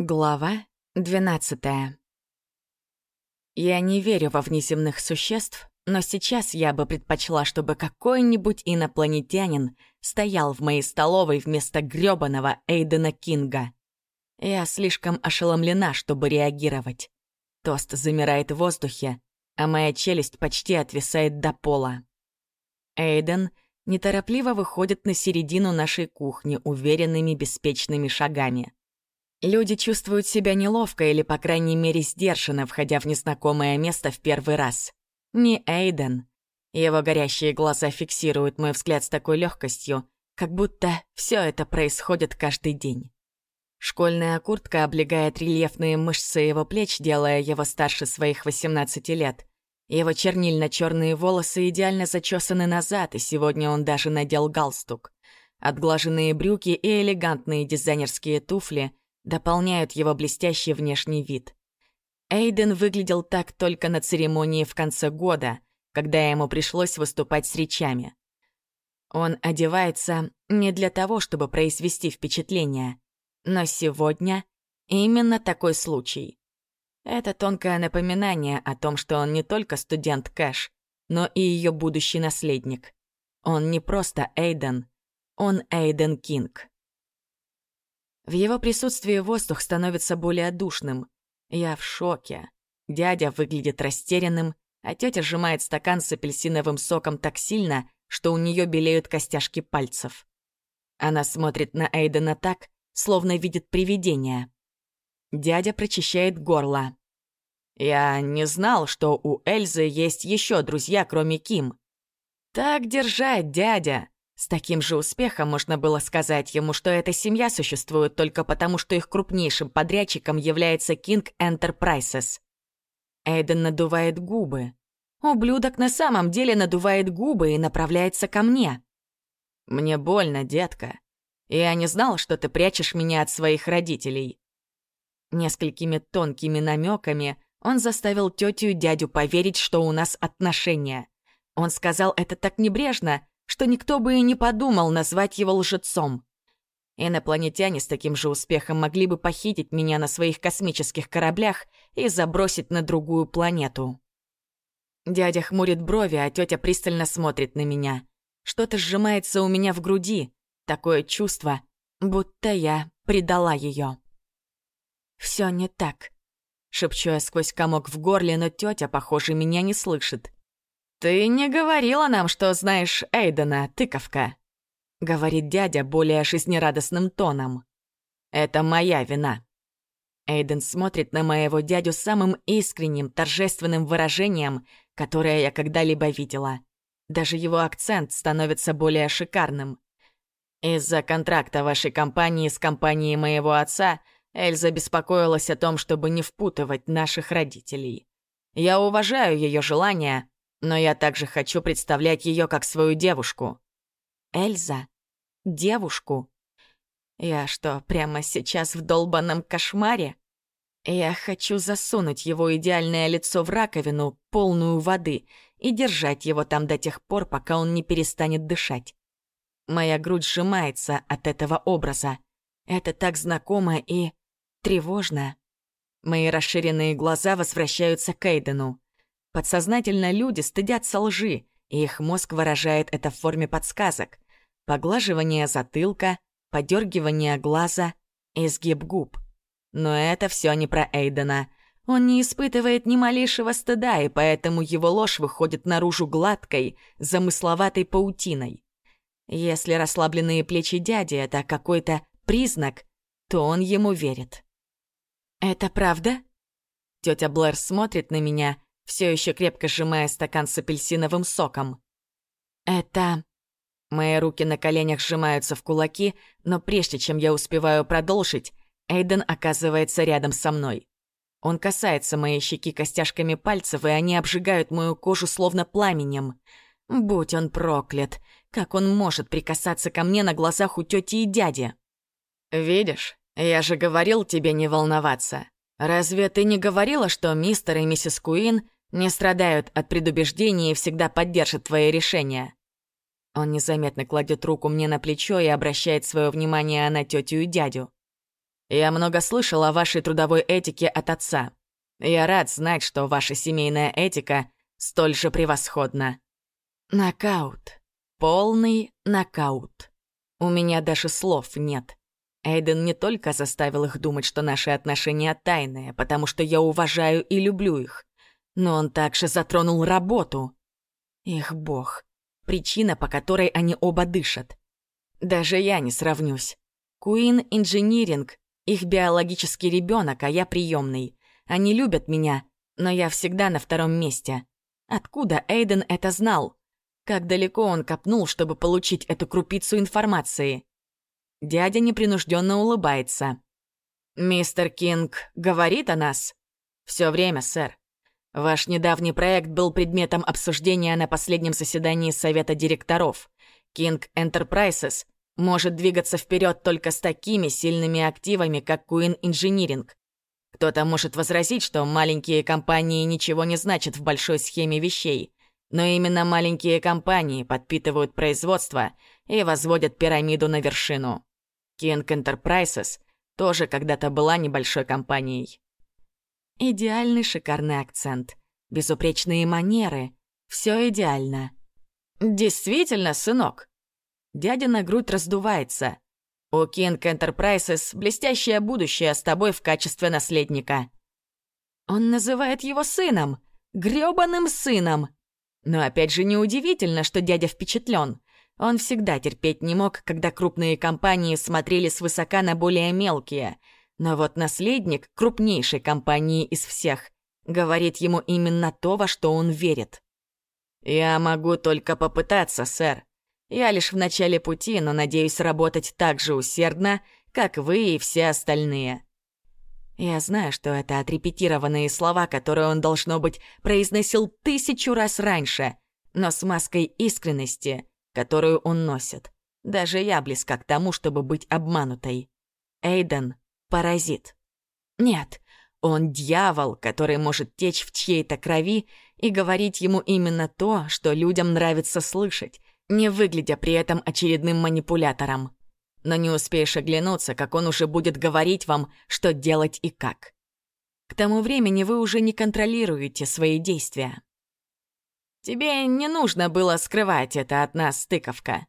Глава 12 Я не верю во внеземных существ, но сейчас я бы предпочла, чтобы какой-нибудь инопланетянин стоял в моей столовой вместо грёбаного Эйдена Кинга. Я слишком ошеломлена, чтобы реагировать. Тост замирает в воздухе, а моя челюсть почти отвисает до пола. Эйден неторопливо выходит на середину нашей кухни уверенными беспечными шагами. Люди чувствуют себя неловко или, по крайней мере, сдержанно, входя в незнакомое место в первый раз. Не Эйден. Его горящие глаза фиксируют мой взгляд с такой легкостью, как будто все это происходит каждый день. Школьная куртка облегает рельефные мышцы его плеч, делая его старше своих 18 лет. Его чернильно-черные волосы идеально зачесаны назад, и сегодня он даже надел галстук. Отглаженные брюки и элегантные дизайнерские туфли дополняют его блестящий внешний вид. Эйден выглядел так только на церемонии в конце года, когда ему пришлось выступать с речами. Он одевается не для того, чтобы произвести впечатление, но сегодня именно такой случай. Это тонкое напоминание о том, что он не только студент Кэш, но и ее будущий наследник. Он не просто Эйден, он Эйден Кинг. В его присутствии воздух становится более душным. Я в шоке. Дядя выглядит растерянным, а тетя сжимает стакан с апельсиновым соком так сильно, что у нее белеют костяшки пальцев. Она смотрит на Эйдена так, словно видит привидение. Дядя прочищает горло. «Я не знал, что у Эльзы есть еще друзья, кроме Ким». «Так держать, дядя!» С таким же успехом можно было сказать ему, что эта семья существует только потому, что их крупнейшим подрядчиком является King Enterprises. Эйден надувает губы. Ублюдок на самом деле надувает губы и направляется ко мне. «Мне больно, детка. Я не знал, что ты прячешь меня от своих родителей». Несколькими тонкими намеками он заставил тетю и дядю поверить, что у нас отношения. Он сказал это так небрежно, что никто бы и не подумал назвать его лжецом. Инопланетяне с таким же успехом могли бы похитить меня на своих космических кораблях и забросить на другую планету. Дядя хмурит брови, а тетя пристально смотрит на меня. Что-то сжимается у меня в груди. Такое чувство, будто я предала ее. Все не так. Шепчу я сквозь комок в горле, но тетя, похоже, меня не слышит. «Ты не говорила нам, что знаешь Эйдена, тыковка», — говорит дядя более жизнерадостным тоном. «Это моя вина». Эйден смотрит на моего дядю самым искренним, торжественным выражением, которое я когда-либо видела. Даже его акцент становится более шикарным. Из-за контракта вашей компании с компанией моего отца Эльза беспокоилась о том, чтобы не впутывать наших родителей. Я уважаю ее желание, но я также хочу представлять ее как свою девушку. Эльза? Девушку? Я что, прямо сейчас в долбанном кошмаре? Я хочу засунуть его идеальное лицо в раковину, полную воды, и держать его там до тех пор, пока он не перестанет дышать. Моя грудь сжимается от этого образа. Это так знакомо и тревожно. Мои расширенные глаза возвращаются к Эйдену. Подсознательно люди стыдятся лжи, и их мозг выражает это в форме подсказок. Поглаживание затылка, подергивание глаза, изгиб губ. Но это все не про Эйдена. Он не испытывает ни малейшего стыда, и поэтому его ложь выходит наружу гладкой, замысловатой паутиной. Если расслабленные плечи дяди — это какой-то признак, то он ему верит. «Это правда?» Тетя Блэр смотрит на меня — все еще крепко сжимая стакан с апельсиновым соком. «Это...» Мои руки на коленях сжимаются в кулаки, но прежде чем я успеваю продолжить, Эйден оказывается рядом со мной. Он касается моей щеки костяшками пальцев, и они обжигают мою кожу словно пламенем. Будь он проклят, как он может прикасаться ко мне на глазах у тети и дяди? «Видишь, я же говорил тебе не волноваться. Разве ты не говорила, что мистер и миссис Куин не страдают от предубеждений и всегда поддержат твои решения. Он незаметно кладет руку мне на плечо и обращает свое внимание на тетю и дядю. Я много слышал о вашей трудовой этике от отца. Я рад знать, что ваша семейная этика столь же превосходна. Нокаут. Полный нокаут. У меня даже слов нет. Эйден не только заставил их думать, что наши отношения тайные, потому что я уважаю и люблю их, но он также затронул работу. Их бог. Причина, по которой они оба дышат. Даже я не сравнюсь. Куин Инжиниринг их биологический ребенок, а я приемный. Они любят меня, но я всегда на втором месте. Откуда Эйден это знал? Как далеко он копнул, чтобы получить эту крупицу информации? Дядя непринужденно улыбается. «Мистер Кинг говорит о нас?» «Все время, сэр. Ваш недавний проект был предметом обсуждения на последнем заседании Совета директоров. King Enterprises может двигаться вперед только с такими сильными активами, как Queen Engineering. Кто-то может возразить, что маленькие компании ничего не значат в большой схеме вещей, но именно маленькие компании подпитывают производство и возводят пирамиду на вершину. King Enterprises тоже когда-то была небольшой компанией. Идеальный шикарный акцент, безупречные манеры, все идеально. Действительно, сынок, Дядя на грудь раздувается. У King Enterprises блестящее будущее с тобой в качестве наследника. Он называет его сыном, грёбаным сыном. Но опять же неудивительно, что дядя впечатлен. Он всегда терпеть не мог, когда крупные компании смотрели свысока на более мелкие. Но вот наследник крупнейшей компании из всех говорит ему именно то, во что он верит. «Я могу только попытаться, сэр. Я лишь в начале пути, но надеюсь работать так же усердно, как вы и все остальные. Я знаю, что это отрепетированные слова, которые он, должно быть, произносил тысячу раз раньше, но с маской искренности, которую он носит. Даже я близка к тому, чтобы быть обманутой. Эйден — паразит. Нет, он дьявол, который может течь в чьей-то крови и говорить ему именно то, что людям нравится слышать, не выглядя при этом очередным манипулятором. Но не успеешь оглянуться, как он уже будет говорить вам, что делать и как. К тому времени вы уже не контролируете свои действия. «Тебе не нужно было скрывать это от нас, тыковка».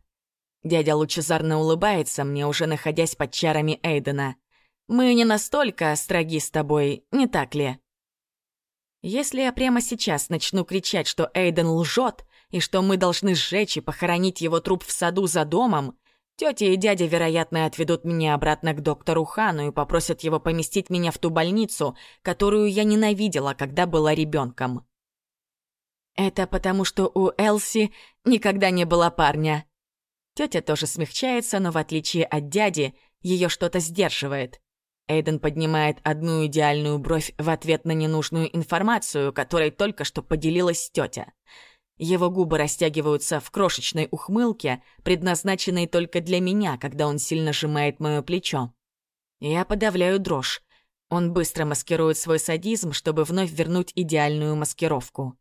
Дядя лучезарно улыбается мне, уже находясь под чарами Эйдена. «Мы не настолько строги с тобой, не так ли?» Если я прямо сейчас начну кричать, что Эйден лжет, и что мы должны сжечь и похоронить его труп в саду за домом, тетя и дядя, вероятно, отведут меня обратно к доктору Хану и попросят его поместить меня в ту больницу, которую я ненавидела, когда была ребенком. Это потому, что у Элси никогда не было парня. Тетя тоже смягчается, но в отличие от дяди, ее что-то сдерживает. Эйден поднимает одну идеальную бровь в ответ на ненужную информацию, которой только что поделилась тетя. Его губы растягиваются в крошечной ухмылке, предназначенной только для меня, когда он сильно сжимает мое плечо. Я подавляю дрожь. Он быстро маскирует свой садизм, чтобы вновь вернуть идеальную маскировку.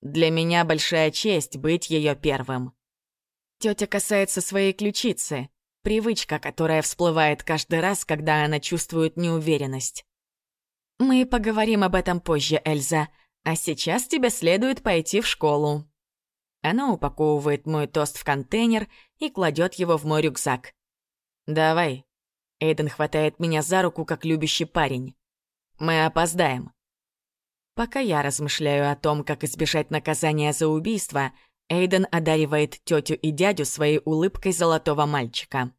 Для меня большая честь быть ее первым. Тетя касается своей ключицы, привычка, которая всплывает каждый раз, когда она чувствует неуверенность. Мы поговорим об этом позже, Эльза. А сейчас тебе следует пойти в школу». Она упаковывает мой тост в контейнер и кладет его в мой рюкзак. «Давай». Эйден хватает меня за руку, как любящий парень. «Мы опоздаем». Пока я размышляю о том, как избежать наказания за убийство, Эйден одаривает тетю и дядю своей улыбкой золотого мальчика.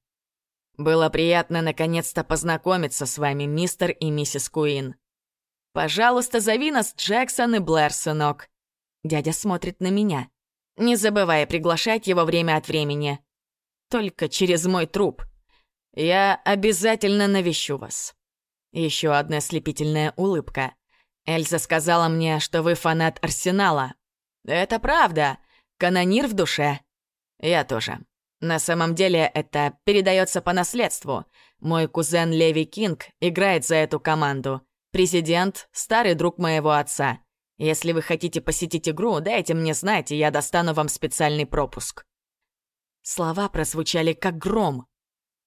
«Было приятно наконец-то познакомиться с вами, мистер и миссис Куин. «Пожалуйста, зови нас Джексон и Блэр, сынок». Дядя смотрит на меня. Не забывай приглашать его время от времени. Только через мой труп. Я обязательно навещу вас. Еще одна слепительная улыбка. Эльза сказала мне, что вы фанат Арсенала. Это правда. Канонир в душе. Я тоже. На самом деле это передается по наследству. Мой кузен Леви Кинг играет за эту команду. Президент — старый друг моего отца. Если вы хотите посетить игру, дайте мне знать, и я достану вам специальный пропуск». Слова прозвучали как гром.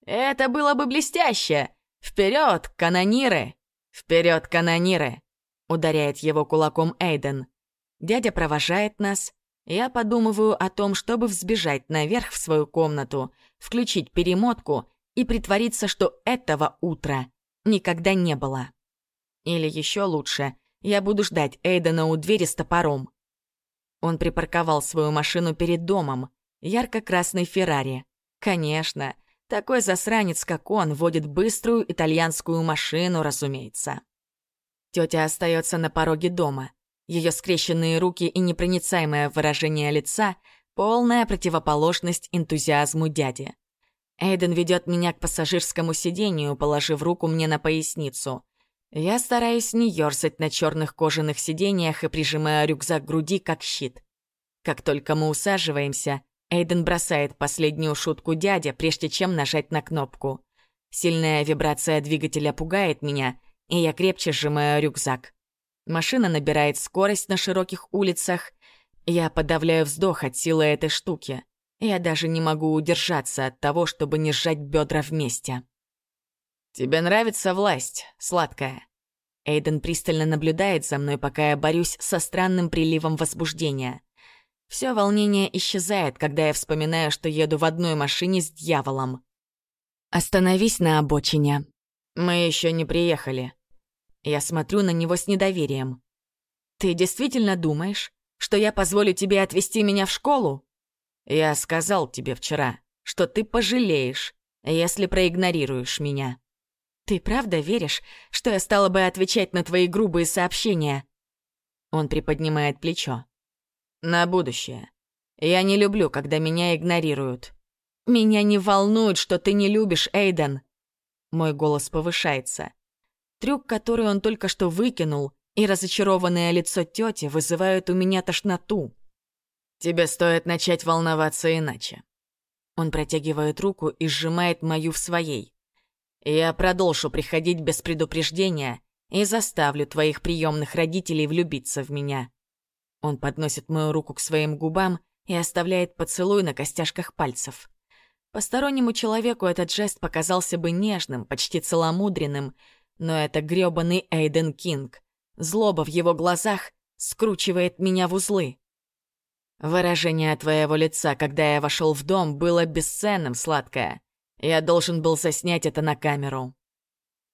«Это было бы блестяще! «Вперед, канониры! Вперед, канониры!» — ударяет его кулаком Эйден. Дядя провожает нас. Я подумываю о том, чтобы взбежать наверх в свою комнату, включить перемотку и притвориться, что этого утра никогда не было. Или еще лучше, я буду ждать Эйдена у двери с топором. Он припарковал свою машину перед домом, ярко-красный Феррари. Конечно, такой засранец, как он, водит быструю итальянскую машину, разумеется. Тетя остается на пороге дома. Ее скрещенные руки и непроницаемое выражение лица — полная противоположность энтузиазму дяди. Эйден ведет меня к пассажирскому сидению, положив руку мне на поясницу. Я стараюсь не ерзать на черных кожаных сиденьях и прижимая рюкзак к груди, как щит. Как только мы усаживаемся, Эйден бросает последнюю шутку дядя, прежде чем нажать на кнопку. Сильная вибрация двигателя пугает меня, и я крепче сжимаю рюкзак. Машина набирает скорость на широких улицах. Я подавляю вздох от силы этой штуки. Я даже не могу удержаться от того, чтобы не сжать бедра вместе. «Тебе нравится власть, сладкая?» Эйден пристально наблюдает за мной, пока я борюсь со странным приливом возбуждения. Все волнение исчезает, когда я вспоминаю, что еду в одной машине с дьяволом. «Остановись на обочине». «Мы еще не приехали». Я смотрю на него с недоверием. «Ты действительно думаешь, что я позволю тебе отвезти меня в школу?» «Я сказал тебе вчера, что ты пожалеешь, если проигнорируешь меня». «Ты правда веришь, что я стала бы отвечать на твои грубые сообщения?» Он приподнимает плечо. «На будущее. Я не люблю, когда меня игнорируют». «Меня не волнует, что ты не любишь, Эйден!» Мой голос повышается. Трюк, который он только что выкинул, и разочарованное лицо тети вызывают у меня тошноту. «Тебе стоит начать волноваться иначе». Он протягивает руку и сжимает мою в своей. Я продолжу приходить без предупреждения и заставлю твоих приемных родителей влюбиться в меня. Он подносит мою руку к своим губам и оставляет поцелуй на костяшках пальцев. Постороннему человеку этот жест показался бы нежным, почти целомудренным, но это грёбаный Эйден Кинг. Злоба в его глазах скручивает меня в узлы. Выражение твоего лица, когда я вошел в дом, было бесценным, сладкое. Я должен был заснять это на камеру.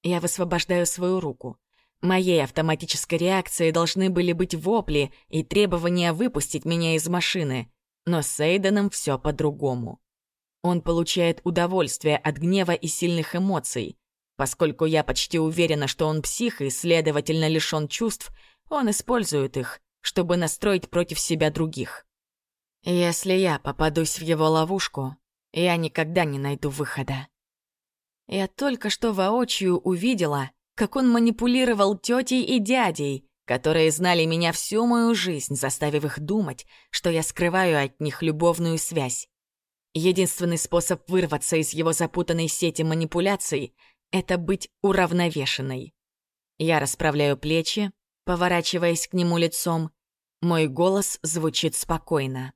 Я высвобождаю свою руку. Моей автоматической реакцией должны были быть вопли и требования выпустить меня из машины. Но с Эйденом все по-другому. Он получает удовольствие от гнева и сильных эмоций. Поскольку я почти уверена, что он псих и, следовательно, лишён чувств, он использует их, чтобы настроить против себя других. Если я попадусь в его ловушку, я никогда не найду выхода. Я только что воочию увидела, как он манипулировал тетей и дядей, которые знали меня всю мою жизнь, заставив их думать, что я скрываю от них любовную связь. Единственный способ вырваться из его запутанной сети манипуляций — это быть уравновешенной. Я расправляю плечи, поворачиваясь к нему лицом. Мой голос звучит спокойно.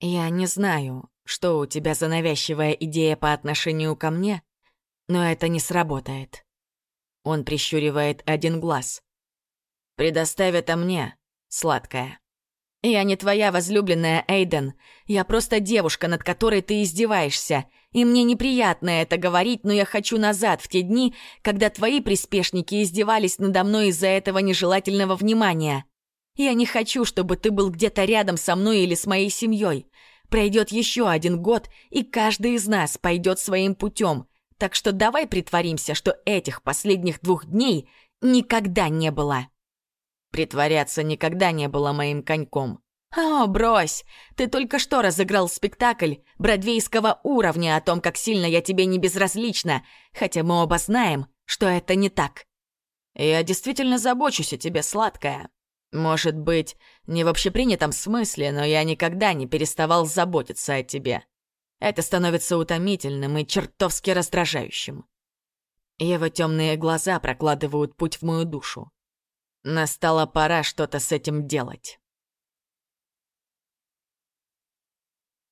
Я не знаю, что у тебя за навязчивая идея по отношению ко мне, но это не сработает. Он прищуривает один глаз. «Предоставь это мне, сладкая». «Я не твоя возлюбленная, Эйден. Я просто девушка, над которой ты издеваешься. И мне неприятно это говорить, но я хочу назад, в те дни, когда твои приспешники издевались надо мной из-за этого нежелательного внимания. Я не хочу, чтобы ты был где-то рядом со мной или с моей семьей. Пройдет еще один год, и каждый из нас пойдет своим путем. Так что давай притворимся, что этих последних двух дней никогда не было. Притворяться никогда не было моим коньком. «О, брось! Ты только что разыграл спектакль бродвейского уровня о том, как сильно я тебе не безразлична, хотя мы оба знаем, что это не так. Я действительно забочусь о тебе, сладкая. Может быть, не в общепринятом смысле, но я никогда не переставал заботиться о тебе. Это становится утомительным и чертовски раздражающим. Его темные глаза прокладывают путь в мою душу. Настала пора что-то с этим делать.